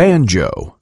banjo.